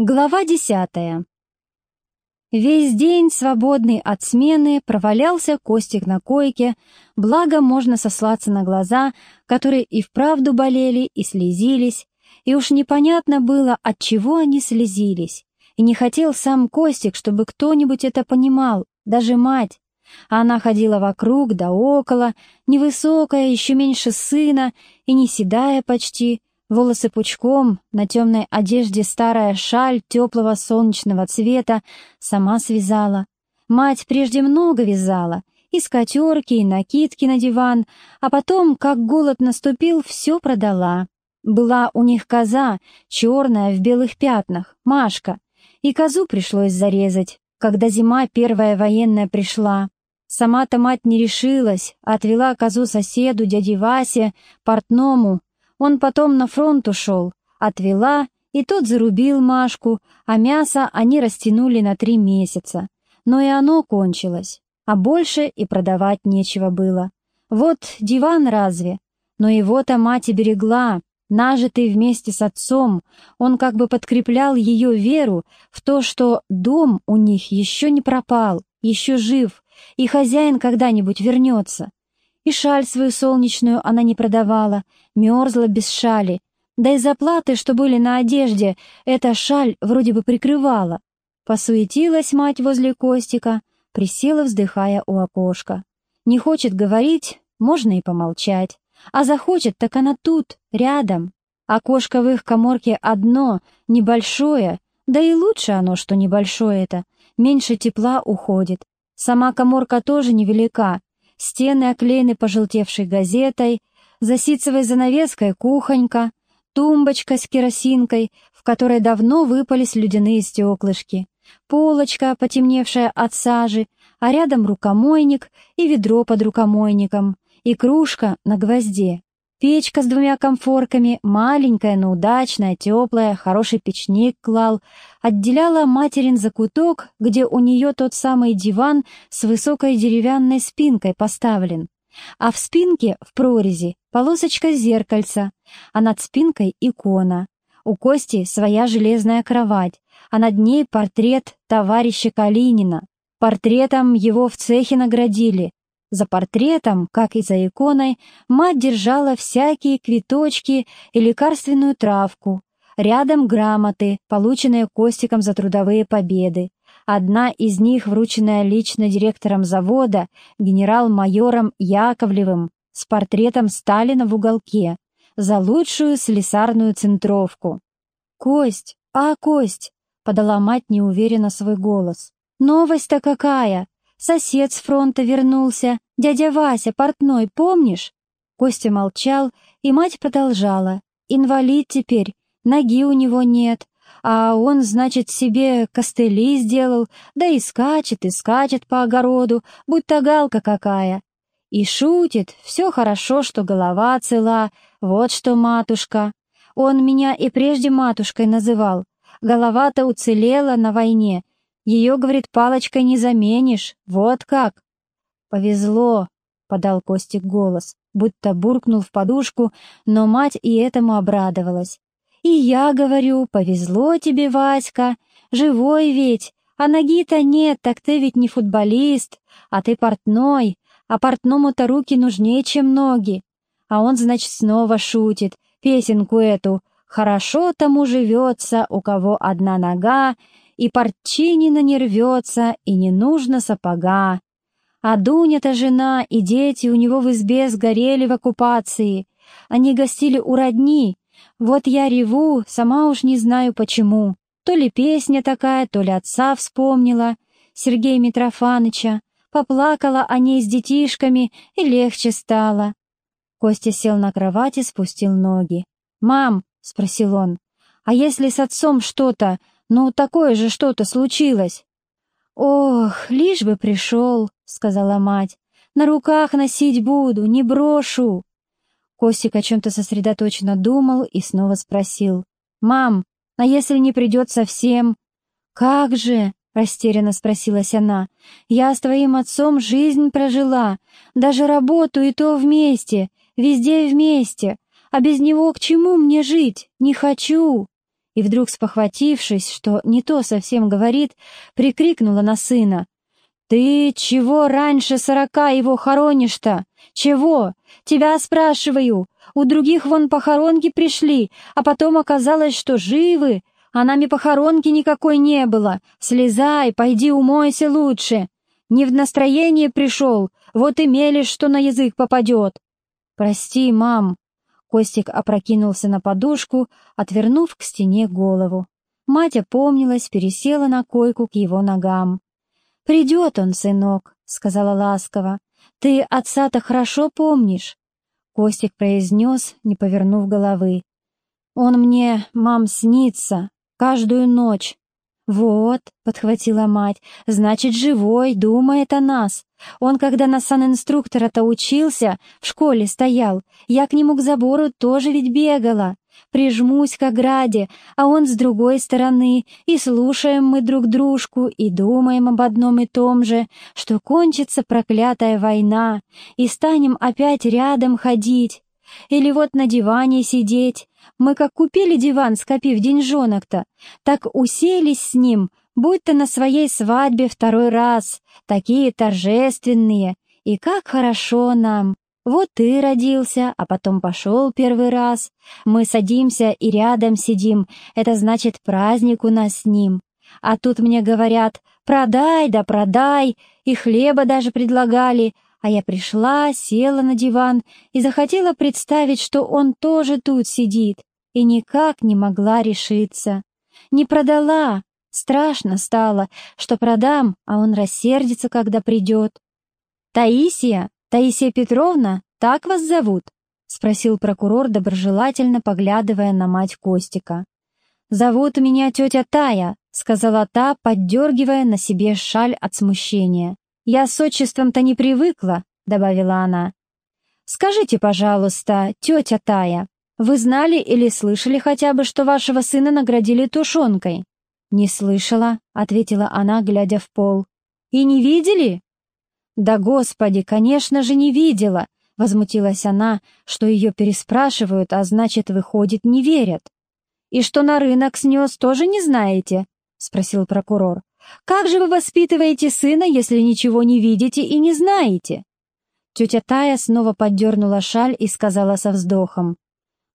Глава десятая. Весь день, свободный от смены, провалялся Костик на койке, благо можно сослаться на глаза, которые и вправду болели, и слезились, и уж непонятно было, от чего они слезились. И не хотел сам Костик, чтобы кто-нибудь это понимал, даже мать. А она ходила вокруг да около, невысокая, еще меньше сына, и не седая почти, Волосы пучком, на темной одежде старая шаль теплого солнечного цвета сама связала. Мать прежде много вязала, и скатерки, и накидки на диван, а потом, как голод наступил, все продала. Была у них коза, черная, в белых пятнах, Машка, и козу пришлось зарезать, когда зима первая военная пришла. Сама-то мать не решилась, отвела козу соседу, дяде Васе, портному, он потом на фронт ушел, отвела, и тот зарубил Машку, а мясо они растянули на три месяца. Но и оно кончилось, а больше и продавать нечего было. Вот диван разве? Но его-то мать и берегла, нажитый вместе с отцом, он как бы подкреплял ее веру в то, что дом у них еще не пропал, еще жив, и хозяин когда-нибудь вернется. И шаль свою солнечную она не продавала, мерзла без шали. Да и заплаты, что были на одежде, эта шаль вроде бы прикрывала. Посуетилась мать возле Костика, присела, вздыхая у окошка. Не хочет говорить, можно и помолчать. А захочет, так она тут, рядом. Окошко в их коморке одно, небольшое, да и лучше оно, что небольшое это, меньше тепла уходит. Сама коморка тоже невелика, стены оклеены пожелтевшей газетой, за ситцевой занавеской кухонька, тумбочка с керосинкой, в которой давно выпали слюдяные стеклышки, полочка, потемневшая от сажи, а рядом рукомойник и ведро под рукомойником, и кружка на гвозде. Печка с двумя комфорками, маленькая, но удачная, теплая, хороший печник клал, отделяла материн закуток, где у нее тот самый диван с высокой деревянной спинкой поставлен. А в спинке, в прорези, полосочка зеркальца, а над спинкой икона. У Кости своя железная кровать, а над ней портрет товарища Калинина. Портретом его в цехе наградили, за портретом, как и за иконой, мать держала всякие квиточки и лекарственную травку. Рядом грамоты, полученные Костиком за трудовые победы. Одна из них, врученная лично директором завода, генерал-майором Яковлевым, с портретом Сталина в уголке, за лучшую слесарную центровку. «Кость! А, Кость!» — подала мать неуверенно свой голос. «Новость-то какая! Сосед с фронта вернулся, дядя Вася, портной, помнишь?» Костя молчал, и мать продолжала. «Инвалид теперь, ноги у него нет, а он, значит, себе костыли сделал, да и скачет, и скачет по огороду, будто галка какая. И шутит, все хорошо, что голова цела, вот что матушка. Он меня и прежде матушкой называл. Голова-то уцелела на войне, ее, говорит, палочкой не заменишь. Вот как. Повезло, подал Костик голос, будто буркнул в подушку, но мать и этому обрадовалась. И я говорю, повезло тебе, Васька, живой ведь, а ноги-то нет, так ты ведь не футболист, а ты портной, а портному-то руки нужнее, чем ноги. А он, значит, снова шутит, песенку эту «Хорошо тому живется, у кого одна нога, и портчинина не рвется, и не нужно сапога. А Дуня-то жена и дети у него в избе сгорели в оккупации. Они гостили у родни. Вот я реву, сама уж не знаю почему. То ли песня такая, то ли отца вспомнила, Сергея Митрофаныча. Поплакала о ней с детишками, и легче стало. Костя сел на кровати, спустил ноги. «Мам», — спросил он, — «а если с отцом что-то, ну, такое же что-то случилось. «Ох, лишь бы пришел», — сказала мать. «На руках носить буду, не брошу». Костик о чем-то сосредоточенно думал и снова спросил. «Мам, а если не придет совсем?» «Как же?» — растерянно спросилась она. «Я с твоим отцом жизнь прожила, даже работу и то вместе, везде вместе, а без него к чему мне жить? Не хочу!» И вдруг спохватившись, что не то совсем говорит, прикрикнула на сына. «Ты чего раньше сорока его хоронишь-то? Чего? Тебя спрашиваю. У других вон похоронки пришли, а потом оказалось, что живы, а нами похоронки никакой не было. Слезай, пойди умойся лучше. Не в настроение пришел, вот и мелешь, что на язык попадет». «Прости, мам», Костик опрокинулся на подушку, отвернув к стене голову. Мать опомнилась, пересела на койку к его ногам. «Придет он, сынок», — сказала ласково. «Ты отца-то хорошо помнишь?» Костик произнес, не повернув головы. «Он мне, мам, снится, каждую ночь. «Вот», — подхватила мать, — «значит, живой, думает о нас. Он, когда на санинструктора-то учился, в школе стоял, я к нему к забору тоже ведь бегала. Прижмусь к ограде, а он с другой стороны, и слушаем мы друг дружку, и думаем об одном и том же, что кончится проклятая война, и станем опять рядом ходить. Или вот на диване сидеть. Мы как купили диван, скопив деньжонок-то, так уселись с ним, будто на своей свадьбе второй раз, такие торжественные. И как хорошо нам. Вот ты родился, а потом пошел первый раз. Мы садимся и рядом сидим, это значит праздник у нас с ним. А тут мне говорят, продай да продай, и хлеба даже предлагали, а я пришла, села на диван и захотела представить, что он тоже тут сидит, и никак не могла решиться. Не продала. Страшно стало, что продам, а он рассердится, когда придет. «Таисия? Таисия Петровна? Так вас зовут?» — спросил прокурор, доброжелательно поглядывая на мать Костика. «Зовут меня тетя Тая», — сказала та, поддергивая на себе шаль от смущения. «Я с отчеством-то не привыкла», — добавила она. «Скажите, пожалуйста, тетя Тая, вы знали или слышали хотя бы, что вашего сына наградили тушенкой?» «Не слышала», — ответила она, глядя в пол. «И не видели?» «Да, господи, конечно же, не видела», — возмутилась она, что ее переспрашивают, а значит, выходит, не верят. «И что на рынок снес, тоже не знаете?» — спросил прокурор. Как же вы воспитываете сына, если ничего не видите и не знаете?» Тетя Тая снова поддернула шаль и сказала со вздохом.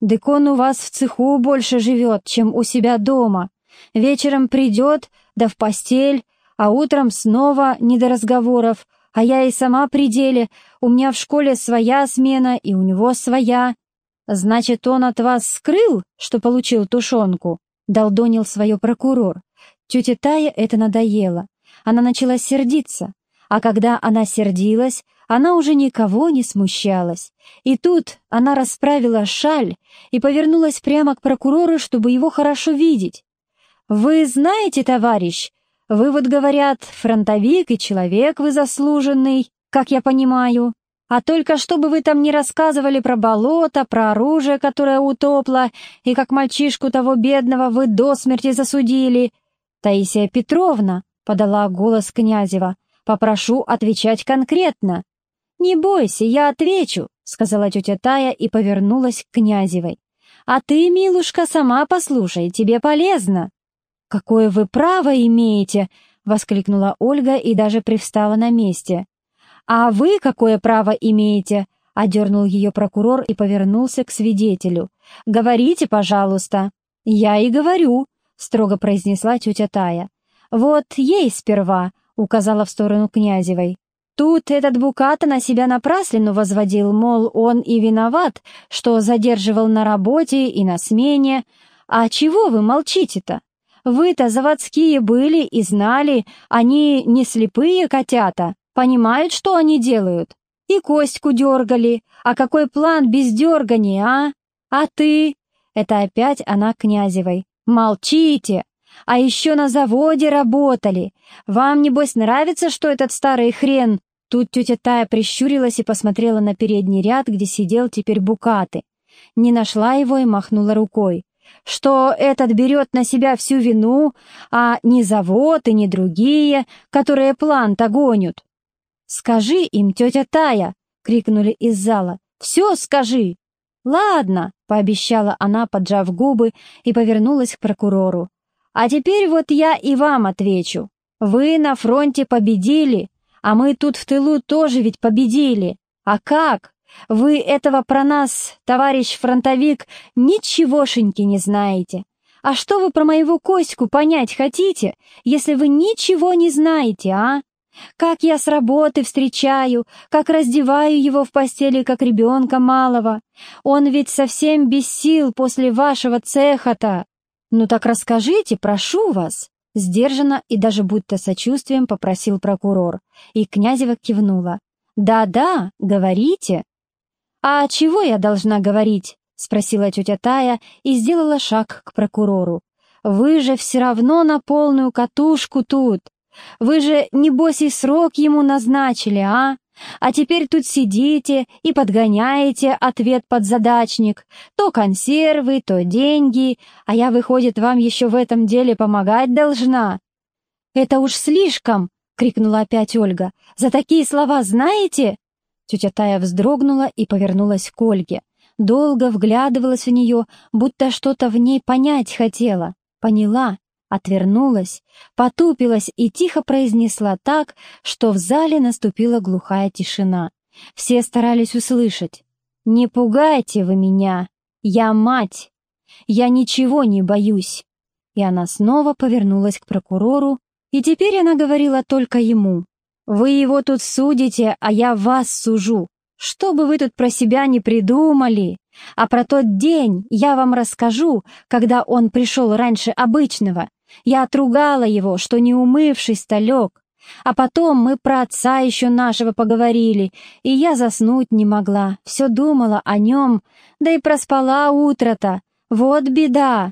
«Дык он у вас в цеху больше живет, чем у себя дома. Вечером придет, да в постель, а утром снова не до разговоров, а я и сама при деле, у меня в школе своя смена и у него своя. Значит, он от вас скрыл, что получил тушенку?» — долдонил свое прокурор. Тете Тае это надоело. Она начала сердиться. А когда она сердилась, она уже никого не смущалась. И тут она расправила шаль и повернулась прямо к прокурору, чтобы его хорошо видеть. «Вы знаете, товарищ, вы вот, говорят, фронтовик и человек вы заслуженный, как я понимаю. А только чтобы вы там не рассказывали про болото, про оружие, которое утопло, и как мальчишку того бедного вы до смерти засудили, «Таисия Петровна», — подала голос Князева, — «попрошу отвечать конкретно». «Не бойся, я отвечу», — сказала тетя Тая и повернулась к Князевой. «А ты, милушка, сама послушай, тебе полезно». «Какое вы право имеете!» — воскликнула Ольга и даже привстала на месте. «А вы какое право имеете?» — одернул ее прокурор и повернулся к свидетелю. «Говорите, пожалуйста». «Я и говорю», — строго произнесла тетя Тая. «Вот ей сперва», — указала в сторону Князевой. Тут этот Буката на себя напраслину возводил, мол, он и виноват, что задерживал на работе и на смене. А чего вы молчите-то? Вы-то заводские были и знали, они не слепые котята, понимают, что они делают. И Костьку дергали. А какой план без дергания, а? А ты? Это опять она Князевой. «Молчите! А еще на заводе работали! Вам, небось, нравится, что этот старый хрен...» Тут тетя Тая прищурилась и посмотрела на передний ряд, где сидел теперь Букаты. Не нашла его и махнула рукой. Что этот берет на себя всю вину, а не завод и не другие, которые план-то гонят. «Скажи им, тетя Тая!» — крикнули из зала. «Все скажи!» «Ладно», — пообещала она, поджав губы, и повернулась к прокурору. «А теперь вот я и вам отвечу. Вы на фронте победили, а мы тут в тылу тоже ведь победили. А как? Вы этого про нас, товарищ фронтовик, ничегошеньки не знаете. А что вы про моего Коську понять хотите, если вы ничего не знаете, а? Как я с работы встречаю, как раздеваю его в постели, как ребенка малого. Он ведь совсем без сил после вашего цеха-то. Ну так расскажите, прошу вас. Сдержанно и даже будто сочувствием попросил прокурор, и Князева кивнула. «Да-да, говорите». «А чего я должна говорить?» — спросила тетя Тая и сделала шаг к прокурору. «Вы же все равно на полную катушку тут. Вы же, небось, и срок ему назначили, а? А теперь тут сидите и подгоняете ответ под задачник. То консервы, то деньги, а я, выходит, вам еще в этом деле помогать должна». «Это уж слишком!» — крикнула опять Ольга. «За такие слова знаете?» Тетя Тая вздрогнула и повернулась к Ольге. Долго вглядывалась в нее, будто что-то в ней понять хотела. Поняла, отвернулась, потупилась и тихо произнесла так, что в зале наступила глухая тишина. Все старались услышать. «Не пугайте вы меня! Я мать! Я ничего не боюсь!» И она снова повернулась к прокурору, и теперь она говорила только ему. «Вы его тут судите, а я вас сужу. Что бы вы тут про себя не придумали? А про тот день я вам расскажу, когда он пришел раньше обычного. Я отругала его, что не умывшись-то лег. А потом мы про отца еще нашего поговорили, и я заснуть не могла, все думала о нем, да и проспала утро-то. Вот беда!»